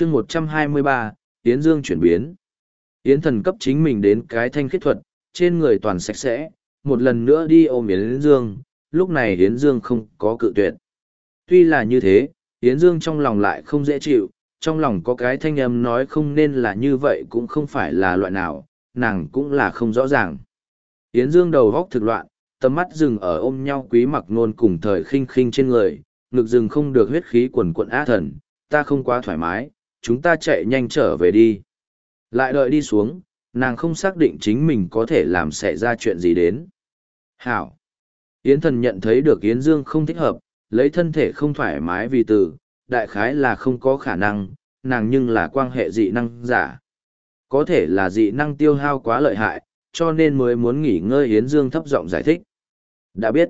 chương một trăm hai mươi ba Yến Dương chuyển biến. Yến thần cấp chính mình đến cái thanh khiết thuật, trên người toàn sạch sẽ, một lần nữa đi ôm Yến Dương, lúc này Yến Dương không có cự tuyệt. Tuy là như thế, Yến Dương trong lòng lại không dễ chịu, trong lòng có cái thanh âm nói không nên là như vậy cũng không phải là loại nào, nàng cũng là không rõ ràng. Yến Dương đầu góc thực loạn, tầm mắt dừng ở ôm nhau quý mặc nôn cùng thời khinh khinh trên người, ngực dừng không được huyết khí quần quận á thần, ta không quá thoải mái, chúng ta chạy nhanh trở về đi. Lại đợi đi xuống, nàng không xác định chính mình có thể làm xảy ra chuyện gì đến. Hảo! Yến thần nhận thấy được Yến Dương không thích hợp, lấy thân thể không thoải mái vì từ, đại khái là không có khả năng, nàng nhưng là quan hệ dị năng giả. Có thể là dị năng tiêu hao quá lợi hại, cho nên mới muốn nghỉ ngơi Yến Dương thấp giọng giải thích. Đã biết.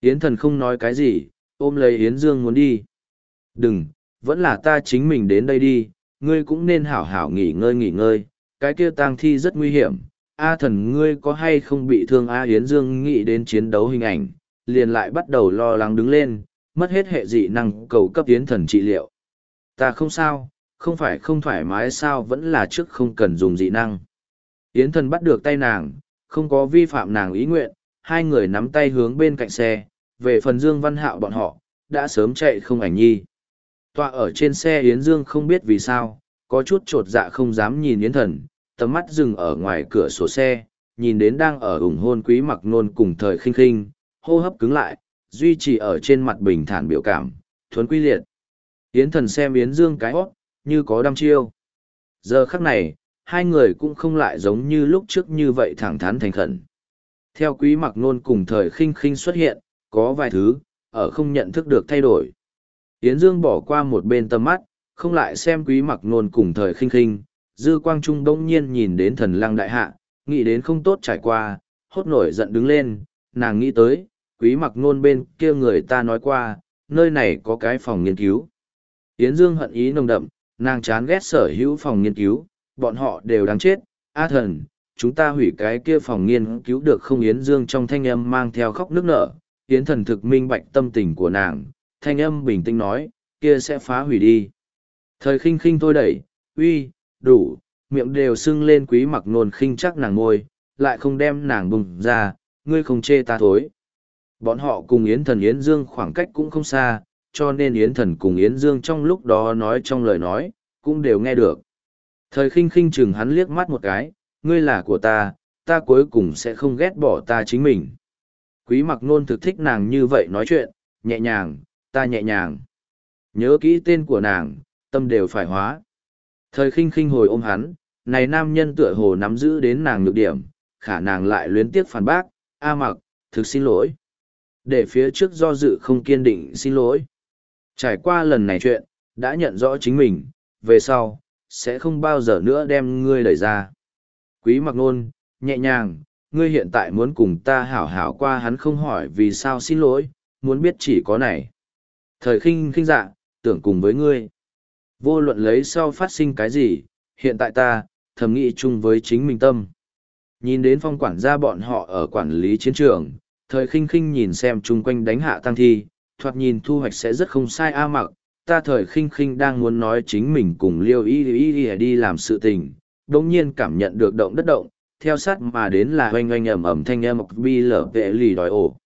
Yến thần không nói cái gì, ôm lấy Yến Dương muốn đi. Đừng, vẫn là ta chính mình đến đây đi, ngươi cũng nên hảo hảo nghỉ ngơi nghỉ ngơi, cái kia tang thi rất nguy hiểm. A thần ngươi có hay không bị thương A Yến Dương nghĩ đến chiến đấu hình ảnh, liền lại bắt đầu lo lắng đứng lên, mất hết hệ dị năng cầu cấp Yến thần trị liệu. Ta không sao, không phải không thoải mái sao vẫn là trước không cần dùng dị năng. Yến thần bắt được tay nàng, không có vi phạm nàng ý nguyện, hai người nắm tay hướng bên cạnh xe, về phần Dương Văn Hạo bọn họ, đã sớm chạy không ảnh nhi. Tọa ở trên xe Yến Dương không biết vì sao, có chút trột dạ không dám nhìn Yến thần, tầm mắt dừng ở ngoài cửa sổ xe, nhìn đến đang ở ủng hôn quý mặc nôn cùng thời khinh khinh, hô hấp cứng lại, duy trì ở trên mặt bình thản biểu cảm, thuấn quy liệt. Yến thần xem Yến Dương cái hót, như có đăm chiêu. Giờ khắc này, hai người cũng không lại giống như lúc trước như vậy thẳng thắn thành khẩn. Theo quý mặc nôn cùng thời khinh khinh xuất hiện, có vài thứ, ở không nhận thức được thay đổi. Yến Dương bỏ qua một bên tầm mắt, không lại xem quý mặc nôn cùng thời khinh khinh, dư quang trung đông nhiên nhìn đến thần lăng đại hạ, nghĩ đến không tốt trải qua, hốt nổi giận đứng lên, nàng nghĩ tới, quý mặc nôn bên kia người ta nói qua, nơi này có cái phòng nghiên cứu. Yến Dương hận ý nồng đậm, nàng chán ghét sở hữu phòng nghiên cứu, bọn họ đều đáng chết, a thần, chúng ta hủy cái kia phòng nghiên cứu được không? Yến Dương trong thanh âm mang theo khóc nước nở, Yến thần thực minh bạch tâm tình của nàng, thanh âm bình tĩnh nói, kia sẽ phá hủy đi. Thời khinh khinh thôi đẩy, uy, đủ, miệng đều sưng lên quý mặc nôn khinh chắc nàng ngôi, lại không đem nàng bùng ra, ngươi không chê ta thối. Bọn họ cùng Yến thần Yến Dương khoảng cách cũng không xa, cho nên Yến thần cùng Yến Dương trong lúc đó nói trong lời nói, cũng đều nghe được. Thời khinh khinh chừng hắn liếc mắt một cái, ngươi là của ta, ta cuối cùng sẽ không ghét bỏ ta chính mình. Quý mặc nôn thực thích nàng như vậy nói chuyện, nhẹ nhàng, ta nhẹ nhàng. Nhớ kỹ tên của nàng, tâm đều phải hóa. Thời khinh khinh hồi ôm hắn, này nam nhân tựa hồ nắm giữ đến nàng nhược điểm, khả nàng lại luyến tiếc phản bác, a mặc, thực xin lỗi. Để phía trước do dự không kiên định xin lỗi. Trải qua lần này chuyện, đã nhận rõ chính mình, về sau, sẽ không bao giờ nữa đem ngươi đẩy ra. Quý mặc nôn, nhẹ nhàng, ngươi hiện tại muốn cùng ta hảo hảo qua hắn không hỏi vì sao xin lỗi, muốn biết chỉ có này. Thời khinh khinh dạ, tưởng cùng với ngươi. Vô luận lấy sau phát sinh cái gì, hiện tại ta, thầm nghĩ chung với chính mình tâm. Nhìn đến phong quản gia bọn họ ở quản lý chiến trường, thời khinh khinh nhìn xem chung quanh đánh hạ tăng thi, thoạt nhìn thu hoạch sẽ rất không sai a mặc, ta thời khinh khinh đang muốn nói chính mình cùng liêu y y y đi làm sự tình, đồng nhiên cảm nhận được động đất động, theo sát mà đến là oanh oanh ầm ầm thanh âm bi lở vệ lì đòi ổ.